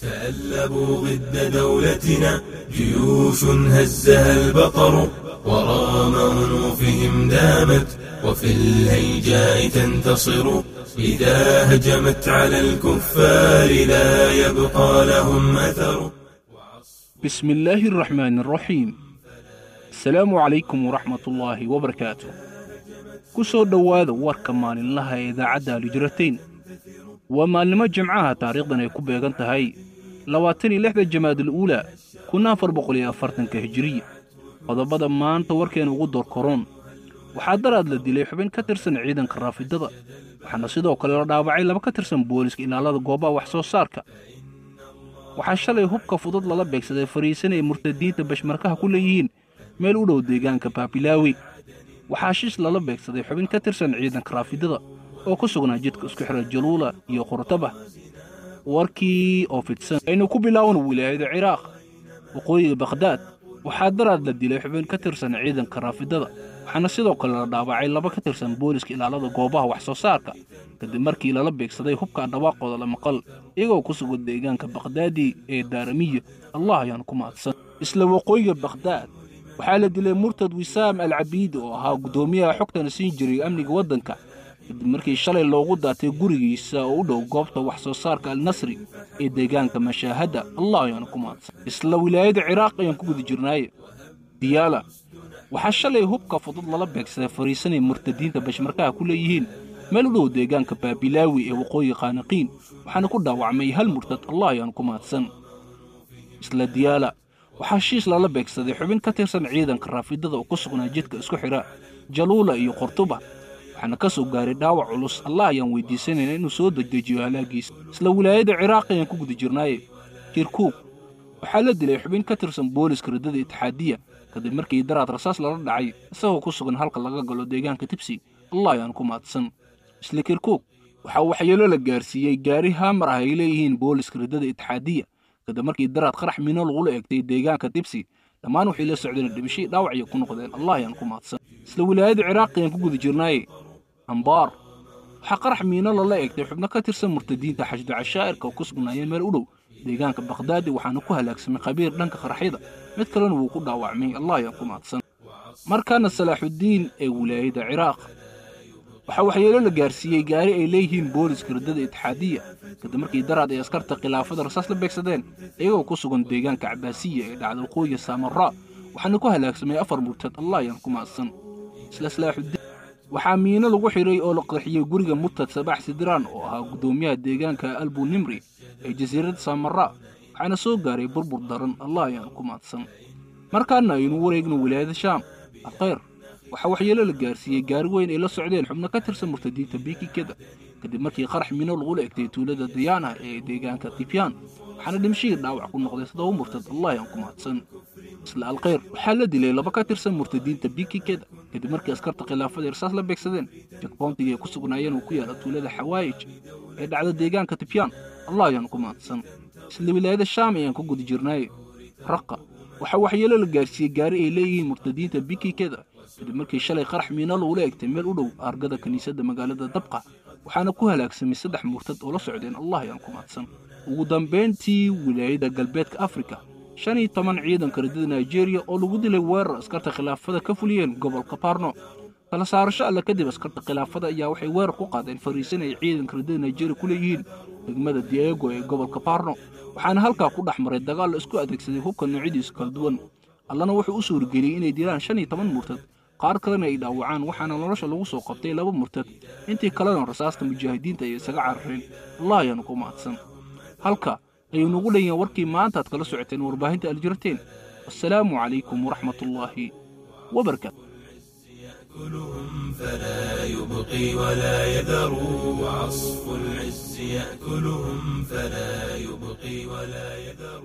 تألبوا ضد دولتنا جيوش هزها البطر ورام أنوفهم دامت وفي الهيجاء تنتصر. إذا هجمت على الكفار لا يبقى لهم أثر. بسم الله الرحمن الرحيم. السلام عليكم ورحمة الله وبركاته. كسو دواد واركا مالين لها إذا عدا لجرتين. وما لما جمعها تاريخنا يكون بيغان هاي labaatan iyo lixda jamaadul uulaa kun boqol iyo afartanka hijiriya. Qodobada maanta warkeena ugu doorkoroon waxaa daraad la dilay xubin ka tirsan ciidanka raafidada waxaana sidoo kale la dhaawacay laba ka tirsan booliska ilaalada goobaha wax soo saarka waxaa shalay hubka fudud lala beegsaday fariisan ay murtadiinta bashmarkaha ku leeyihiin meel u dhow deegaanka baabilaawi waxaa shish lala beegsaday xubin ka tirsan ciidanka raafidada oo ku sugnaa jidka isku xidha jaluula iyo qurtaba warkii oo fidsan. Aynu ku bilaawna wilaayada ciraaq waqooyiga bakhdaad waxaa daraad la dilay xubin ka tirsan ciidanka raafidada. Waxaana sidoo kale la dhaawacay laba ka tirsan booliska ilaalada goobaha wax soo saarka kadib markii lala beegsaday hubka dhawaaqooda la maqal iyagoo ku sugan deegaanka bakhdaadi ee daaramiya allah ayaan ku mahadsan isla waqooyiga bakhdaad waxaa la dilay murtad wisaam al cabiidi oo ahaa guddoomiyaha xogtana siin jiray amniga waddanka kadib markii shalay loogu daatay gurigiisa oo u dhow goobta wax soo saarka al nasri ee deegaanka mashaahadda allah ayaanu ku mahadsan isla wilaayada ciraaq ayaan ku guda jirnaaye diyaala waxaa shalay hubka fudud lala beegsaday fariisanay murtadiinta bashmarkaha ku leeyihiin meel u dhow deegaanka baabilaawi ee waqooyi qaaniqiin waxaana ku dhaawacmay hal murtad allah ayaanu ku mahadsan isla diyaala waxaa shiis lala beegsaday xubin ka tirsan ciidanka raafidada oo ku sugnaa jidka isku xidha jaluula iyo qortuba waxaana ka soo gaaray dhaawac culus. Allah ayaan weydiisanayna inuu soo dedejiyo halaagiisa isla wilaayada ciraaq ayaan ku guda jirnaaye kirkuug waxaa la dilay xubin ka tirsan booliska riddada itixaadiya kadib markii daraad rasaas lala dhacay isagoo ku sugan halka laga galo deegaanka tibsi. Allah ayaan ku mahadsan isla kirkuug waxaa waxyeelo la gaarsiiyey. Gaari haamar ah ay leeyihiin booliska riddada itixaadiya. Kadib markii daraad qarax miino lagula egtay deegaanka tibsi dhammaan waxay la socdeen dhibishii dhaawacya ku noqdeen. Allah ayaan ku mahadsan isla wilaayada ciraaq ayaan ku guda jirnaaye أنبار. حق رحمين الله لا يكتب حبنا كتير سمرت الدين تحجد عشائر كوكس من أيام الأولو ديغانك بغداد وحانكوها لكس من قبير لنك خرحيدة متكلون وقود دعوامي الله يقوم أتسن مركان السلاح الدين أي ولاية عراق. وحاو حيالو لقارسيي قاري إليهين بوليس كردد إتحادية. كدمركي دراد يسكر تقلافة رصاص لبكسدين أيغو كسوغن ديغان كعباسية إدعاد القوية سامراء. وحنكوها لاكسمي أفر مرتد الله ينكم أصن سلا سلاح الدين waxaa miino lagu xidhay oo la qeexiyey guriga murtad sabax sidiraan oo ahaa guddoomiyaha deegaanka albunimri ee jasiiradda saamaraa waxaana soo gaaray burbur daran allah ayaan ku mahadsan markaana aynu wareegno wilaayada shaam alkhayr waxaa waxyeelo la gaarsiiyey gaari weyn ay la socdeen xubno ka tirsan murtadiinta biikikeda kadib markii qarax miino lagula egtay tuulada diyaana ee deegaanka tibyaan waxaana dhimashihii dhaawac ku noqday todoba murtad allah ayaan ku mahadsan isla alkhayr waxaa la dilay laba ka tirsan murtadiinta biikikeda kadib markii askarta khilaafada irsaas la beegsadeen jakboontiga ay ku sugnaayeen uu ku yaalla tuulada xawaayij ee dhacda deegaanka tibyaan allah ayaan ku mahadsan isla wilaayada shaam ayaan ku guda jirnaaye raqa waxaa waxyeelo la gaarsiiyey gaari ay leeyihiin murtadiinta biikikeda kadib markii shalay qarax miino lagula egtay meel u dhow argada kiniisadda magaalada dabqa waxaana ku halaagsamay saddex murtad oo la socdeen. Allah ayaan ku mahadsan ugu dambayntii wilaayada galbeedka afrika shan iyo toban ciidanka riddada nigeriya oo lagu dilay weerar askarta khilaafada ka fuliyeen gobolka barno kala saarasho alle kadib askarta khilaafada ayaa waxay weerar ku qaadeen fariisan ay ciidanka riddada nigeriya ku leeyihiin degmada diego ee gobolka barno waxaana halkaa ku dhex maray dagaal la isku adeegsaday hubka noocyadiisa kala duwan. Allana wuxuu u suurageliyey inay dilaan shan iyo toban murtad qaar kalena ay dhaawacaan waxaana nolosha lagu soo qabtay laba murtad. Intii kalena rasaasta mujaahidiinta ay isaga carareen allah ayaanu ku mahadsan. Halka أيون غل يوركي ما أنت تقل سعتين ورباهنت الجرتين السلام عليكم ورحمة الله وبركاته يأكلهم فلا يبقي ولا يذر عصف العز يأكلهم فلا يبقي ولا يذر